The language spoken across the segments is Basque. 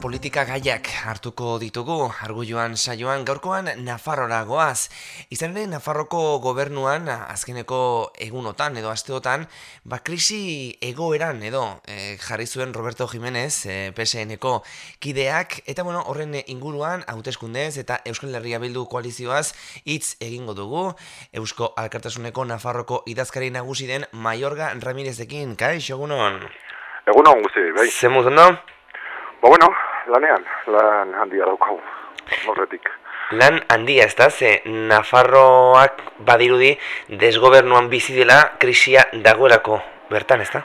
politika gaiak hartuko ditugu argulloan saioan gaurkoan Nafarrora goaz. Izan ere Nafarroko gobernuan azkeneko egunotan edo asteotan ba krisi egoeran edo e, jarri zuen Roberto Jiménez e, PSNeko kideak eta bueno horren inguruan hauteskundez eta Euskal Herria Bildu koalizioaz hitz egingo dugu Eusko Alkartasuneko Nafarroko idazkari nagusi den Maiorga Ramirezekin. Kaixo egunon. Egunon guzti, bai. Zemuz, no? Ba, bueno, lanean, lan handia daukau, horretik. Lan handia, ez da, ze Nafarroak badirudi desgobernuan bizi dela krisia dagoelako bertan, ez da?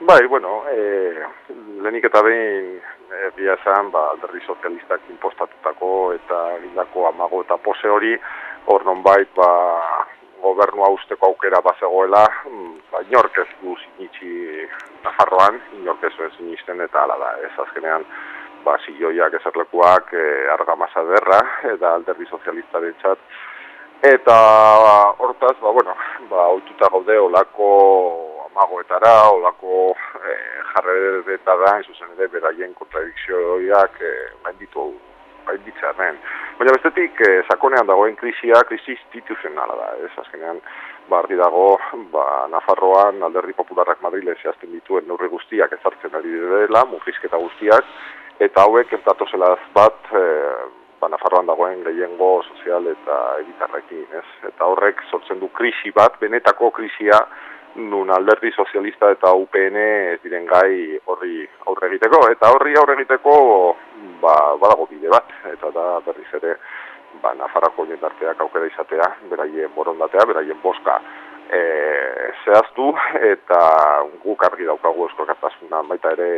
Bai, bueno, e, lehenik eta behin egia esan, ba, alderdi sozialistak impostatutako eta gindako amago eta pose hori, hor non bait, ba, gobernua usteko aukera bazegoela, mm, ba, inork ez du sinitxi Nafarroan, inork ez duen sinisten eta ala da, ez azkenean, ba, zilloiak ezerlekuak e, argamasa derra, eta alderdi sozialista txat, eta ba, hortaz, ba, bueno, ba, aututa gaude olako amagoetara, olako e, jarreretara, zuzen ere, beraien kontradikzioiak e, gainditu baititzearen. Baina bestetik, eh, sakonean dagoen krisia, krisi instituzionala da, ez azkenean, ba, argi dago, ba, Nafarroan, alderdi popularrak Madrile zehazten dituen neurri guztiak ezartzen ari dela, mugizketa guztiak, eta hauek ez datozelaz bat, eh, ba, Nafarroan dagoen gehiengo sozial eta editarrekin, ez? Eta horrek sortzen du krisi bat, benetako krisia, nun alderdi sozialista eta UPN ez diren gai horri aurre egiteko. Eta horri aurre egiteko ba, badago bide bat, eta da berriz ere ba, Nafarrako jendarteak aukera izatea, beraien borondatea, beraien boska e, zehaztu, eta guk argi daukagu eskorkartasuna baita ere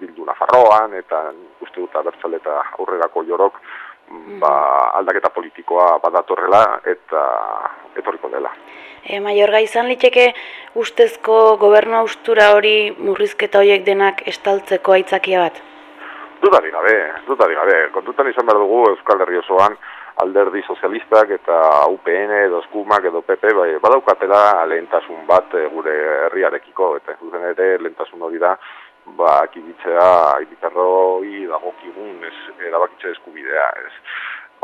bildu Nafarroan, eta uste dut abertzale eta aurrerako jorok ba, aldaketa politikoa badatorrela eta etorriko dela. E, Maiorga izan liteke ustezko gobernu austura hori murrizketa horiek denak estaltzeko aitzakia bat? Dudari gabe, dudari gabe. Kontutan izan behar dugu Euskal Herri osoan alderdi sozialistak eta UPN edo Eskumak edo PP bai, badaukatela lehentasun bat eh, gure herriarekiko eta zuzen ere lehentasun hori da ba, kibitzea ibitarroi dagokigun ez, erabakitze eskubidea, ez.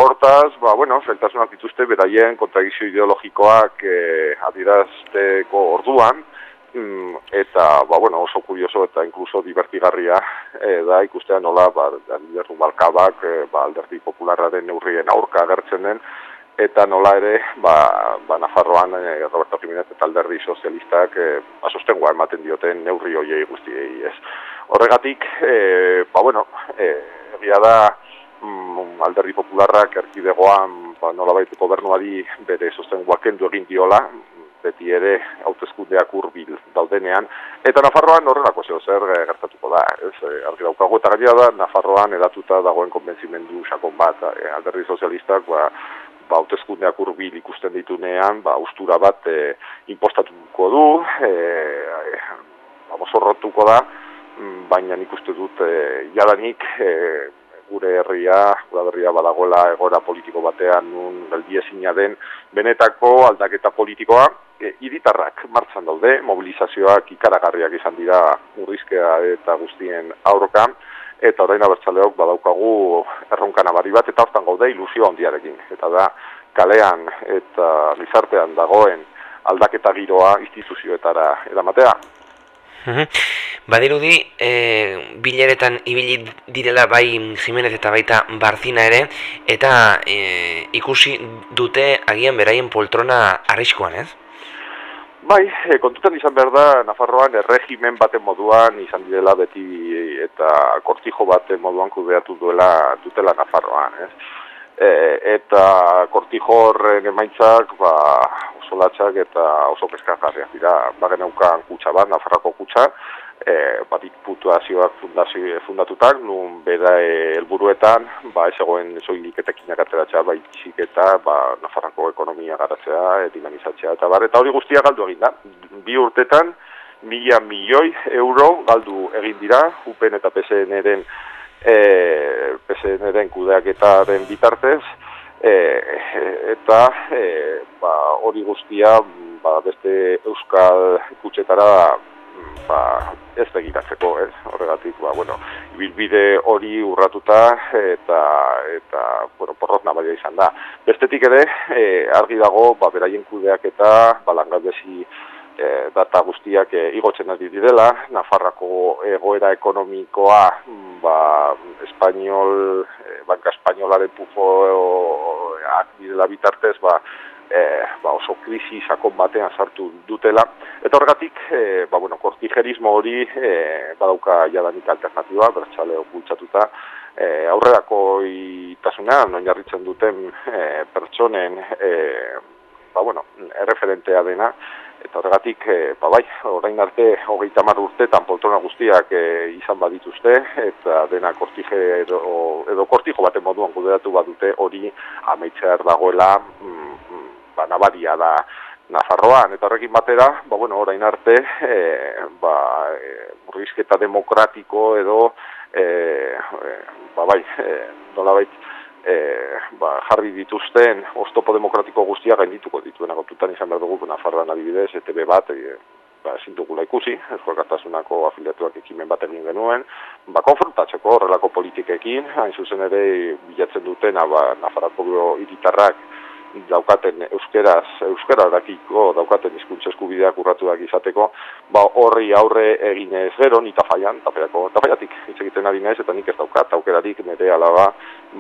Hortaz, ba, bueno, zeltasunak dituzte beraien kontradikzio ideologikoak eh, adirazteko orduan, eta, ba, bueno, oso kurioso eta inkluso divertigarria eh, da ikustean nola, ba, alderdu balkabak, eh, ba, alderdi popularraren neurrien aurka agertzen den, eta nola ere, ba, ba Nafarroan e, Roberto Jiménez eta alderdi sozialistak e, ba, sostengoa ematen dioten neurri hoiei guztiei ez. Horregatik, e, ba bueno, e, egia da mm, alderdi popularrak erkidegoan ba, nola baitu gobernuari bere sostengoa kendu egin diola, beti ere hautezkundeak urbil daudenean, eta Nafarroan horrelako zeo zer gertatuko da, ez, argi daukago, eta da, Nafarroan edatuta dagoen konbentzimendu sakon bat, alderdi sozialistak, ba, ba, hautezkundeak urbil ikusten ditunean, ba, ustura bat e, impostatuko du, e, e, ba, da, mm, baina nik uste dut e, jadanik e, gure herria, gure herria badagoela egora politiko batean nun geldiezina den benetako aldaketa politikoa, e, iritarrak martzan daude, mobilizazioak ikaragarriak izan dira murrizkea eta guztien aurrokan, eta orain abertzaleok badaukagu erronka nabari bat, eta hortan gaude ilusio handiarekin. Eta da, kalean eta gizartean dagoen aldaketa giroa instituzioetara edamatea. Badirudi, e, bileretan ibili direla bai Jimenez eta baita Barzina ere, eta e, ikusi dute agian beraien poltrona arriskoan, ez? Bai, e, kontutan izan behar da, Nafarroan erregimen baten moduan izan direla beti eta kortijo baten moduan kudeatu duela dutela Nafarroan, ez? E, eta kortijo horren emaitzak, ba, oso latxak eta oso peskargarriak dira, bagen eukan kutsa bat, Nafarroko kutsa, e, batik putuazioak fundatutak, nun bera e, helburuetan, ba, ez egoen zoilik etekinak ateratzea, ba, itxik eta, ba, Nafarrako ekonomia garatzea, e, dinamizatzea, eta bar, eta hori guztia galdu egin da. Bi urtetan, mila milioi euro galdu egin dira, UPN eta PSN-eren e, PSN-eren kudeaketaren bitartez, e, eta e, ba, hori guztia ba, beste euskal kutsetara ba, ez begiratzeko, ez? horregatik, ba, bueno, ibilbide hori urratuta eta eta bueno, porrot nabalia izan da. Bestetik ere, e, argi dago, ba, beraien kudeak eta balangaldezi e, data guztiak e, igotzen ari direla, Nafarrako egoera ekonomikoa, ba, espainol, e, banka espainolaren pufo direla bitartez, ba, e, ba oso krisi sakon batean sartu dutela. Eta horregatik, e, ba, bueno, kortigerismo hori e, badauka jadanik alternatiba, bertxale bultzatuta, e, aurrerako itasuna, noin jarritzen duten e, pertsonen e, ba, bueno, erreferentea dena, eta horregatik, e, ba, bai, orain arte, hogeita mar urtetan poltrona guztiak e, izan badituzte, eta dena kortige edo, edo kortijo baten moduan kudeatu badute hori amaitzea dagoela mm, ba, nabaria da Nafarroan, eta horrekin batera, ba, bueno, orain arte, e, ba, e, murrizketa demokratiko edo, e, e, ba, bai, e, nola bait, e, ba, jarri dituzten oztopo demokratiko guztia gaindituko dituen. Agotutan izan behar dugu Nafarroan adibidez, ETB bat, e, ba, ezin dugula ikusi, ezko kartasunako afiliatuak ekimen bat egin genuen, ba, konfrontatzeko horrelako politikekin, hain zuzen ere bilatzen dutena, ba, Nafarrako iritarrak, daukaten euskeraz, dakiko daukaten hizkuntza eskubideak urratuak izateko, ba horri aurre egin ez gero, nita faian, tapeako, tapaiatik hitz egiten ari naiz, eta nik ez daukat, aukerarik nire alaba,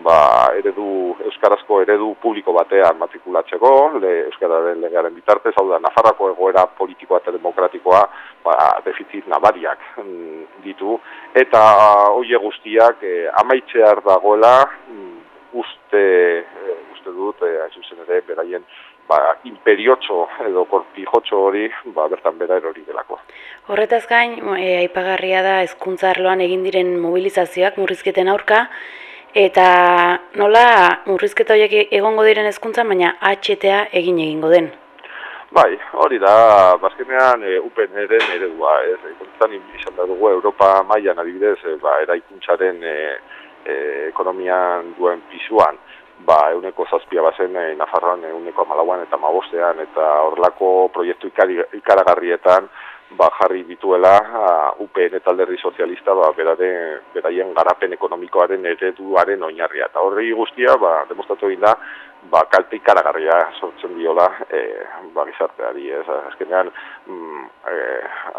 ba eredu, euskarazko eredu publiko batean matrikulatzeko, le, euskararen legearen bitartez, hau da, Nafarrako egoera politikoa eta demokratikoa, ba, defizit nabariak mm, ditu, eta hoie guztiak eh, amaitzear dagoela, mm, uste, uste dut, eh, zuzen ere, beraien ba, imperiotxo edo korpijotxo hori ba, bertan bera erori delako. Horretaz gain, e, aipagarria da hezkuntza arloan egin diren mobilizazioak murrizketen aurka, eta nola murrizketa horiek egongo diren hezkuntza baina HTA egin egingo den? Bai, hori da, bazkenean e, upen ere eredua, ez, kontan izan da dugu Europa mailan adibidez, e, ba, eraikuntzaren e, e, ekonomian duen pisuan, ba, euneko zazpia bazen e, Nafarroan euneko amalauan eta mabostean eta horrelako proiektu ikari, ikaragarrietan ba, jarri dituela UPN eta alderri sozialista ba, berade, beraien garapen ekonomikoaren ereduaren oinarria. Eta horri guztia, ba, demostratu egin da, ba, kalte ikaragarria sortzen diola e, ba, gizarteari. Ez, azkenean, mm, e,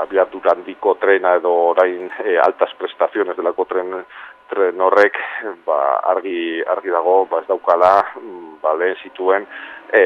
abiatu handiko trena edo orain e, altas prestaziones delako tren tren horrek ba, argi, argi dago ba, ez daukala ba, lehen zituen e,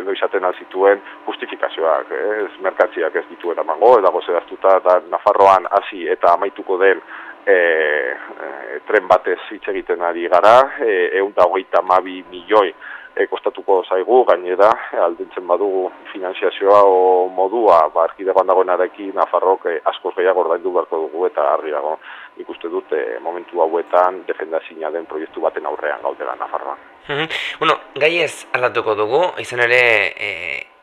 edo izaten zituen justifikazioak, ez merkatziak ez dituen amango, edago zedaztuta da Nafarroan hasi eta amaituko den e, e, tren batez hitz egiten ari gara, e, egun da hogeita mabi milioi e, kostatuko zaigu, gainera, aldintzen badugu finanziazioa o modua, ba, arkidegoan dagoenarekin, Nafarrok e, askoz gehiago ordaindu beharko dugu eta argi dago, ikuste dut e, momentu hauetan defendazina den proiektu baten aurrean gaudela Nafarroan. bueno, gai ez aldatuko dugu, izan ere, e,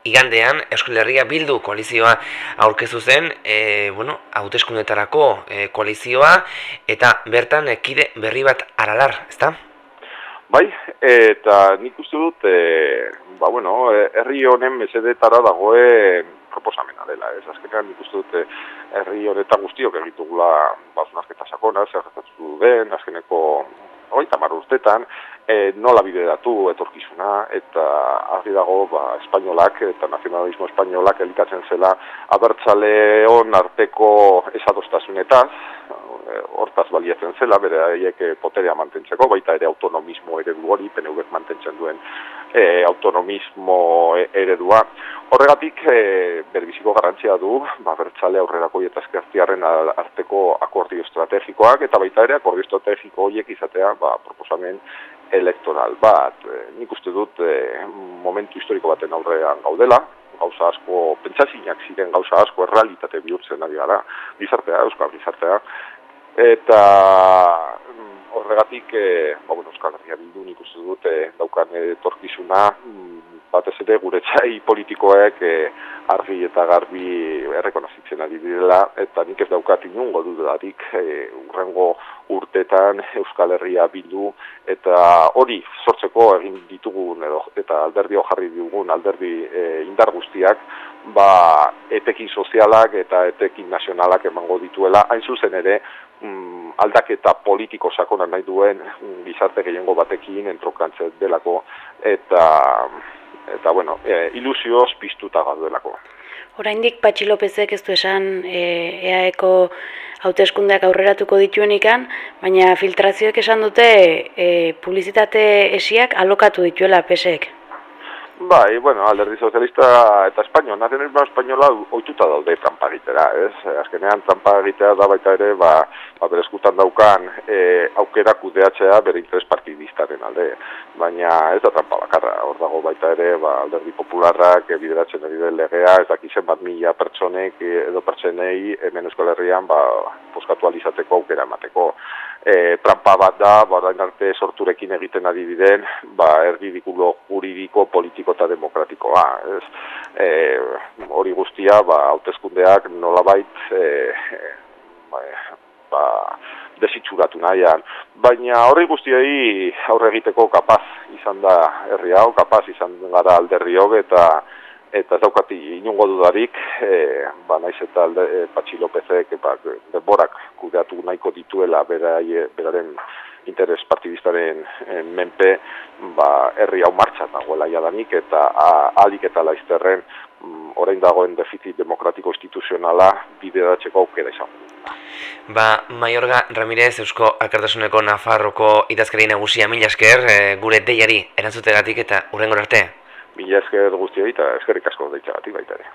igandean Euskal Herria Bildu koalizioa aurkezu zen, e, bueno, hauteskundetarako e, koalizioa, eta bertan ekide berri bat aralar, ezta? Bai, eta nik uste dut, e, ba, bueno, e, herri honen mesedetara dagoen proposamena dela, ez? Azkenean nik uste dut, e, herri honetan guztiok egitugula, ba, zunazketa sakona, zer den, azkeneko oita mar urtetan, e, nola bideratu etorkizuna, eta argi dago, ba, espainolak eta nazionalismo espainolak elikatzen zela, abertzale hon arteko esadostazunetaz, hortaz baliatzen zela, bere haiek eh, poterea mantentzeko, baita ere autonomismo eredu hori, PNV mantentzen duen e, autonomismo e, eredua. Horregatik, e, berbiziko garrantzia du, ba, bertxale aurrerako eta eskertiarren arteko akordio estrategikoak, eta baita ere akordio estrategiko horiek izatea ba, proposamen elektoral bat. E, nik uste dut momentu historiko baten aurrean gaudela, gauza asko, pentsazinak ziren gauza asko errealitate bihurtzen ari gara, gizartea, euskal gizartea, eta horregatik, e, ba, bueno, Euskal Herria bildu nik uste dut, e, daukan etorkizuna, mm, batez ere gure txai politikoek e, argi eta garbi errekonozitzen ari direla, eta nik ez daukat inungo dudarik e, urrengo urtetan Euskal Herria bildu, eta hori sortzeko egin ditugun, edo, eta alderdi jarri dugun alderdi e, indar guztiak, ba, etekin sozialak eta etekin nazionalak emango dituela, hain zuzen ere, mm, aldaketa politiko sakona nahi duen mm, gizarte gehiengo batekin entrokantzet delako, eta eta bueno, e, ilusioz piztuta gaduelako. Oraindik Patxi Lopezek ez du esan e, EAEko hauteskundeak aurreratuko dituenikan, baina filtrazioek esan dute e, publizitate esiak alokatu dituela pesek. Bai, bueno, alderdi sozialista eta espainol, nazionalismo espainola oituta daude trampa egitera, ez? Azkenean trampa egitea da baita ere, ba, ba berezkutan daukan e, aukera kudeatzea bere interes partidistaren alde. Baina ez da trampa bakarra, hor dago baita ere, ba, alderdi popularrak e, bideratzen ari den legea, ez dakizen bat mila pertsonek e, edo pertsenei hemen euskal herrian, ba, poskatu alizateko aukera emateko e, trampa bat da, badain arte sorturekin egiten ari diren, ba, erdidikulo juridiko, politiko eta demokratikoa. Ez? E, hori guztia, ba, hautezkundeak nolabait e, ba, ba, desitxuratu nahian. Baina horri guztiei aurre egiteko kapaz izan da herri hau, kapaz izan gara alderriok eta eta ez daukati inungo dudarik, e, ba, naiz eta alde, e, Patxi Lopezek, ba, denborak kudeatu nahiko dituela berai, beraren interes partidistaren e, menpe, ba, herri hau martxan dagoela jadanik, eta alik eta laizterren mm, orain dagoen defizit demokratiko instituzionala bideratzeko aukera izan. Ba, Maiorga Ramirez, Eusko Alkartasuneko Nafarroko idazkari nagusia mila esker, e, gure deiari erantzutegatik eta urrengor arte. Mila esker guztioi eta eskerrik asko deitxagatik baita ere.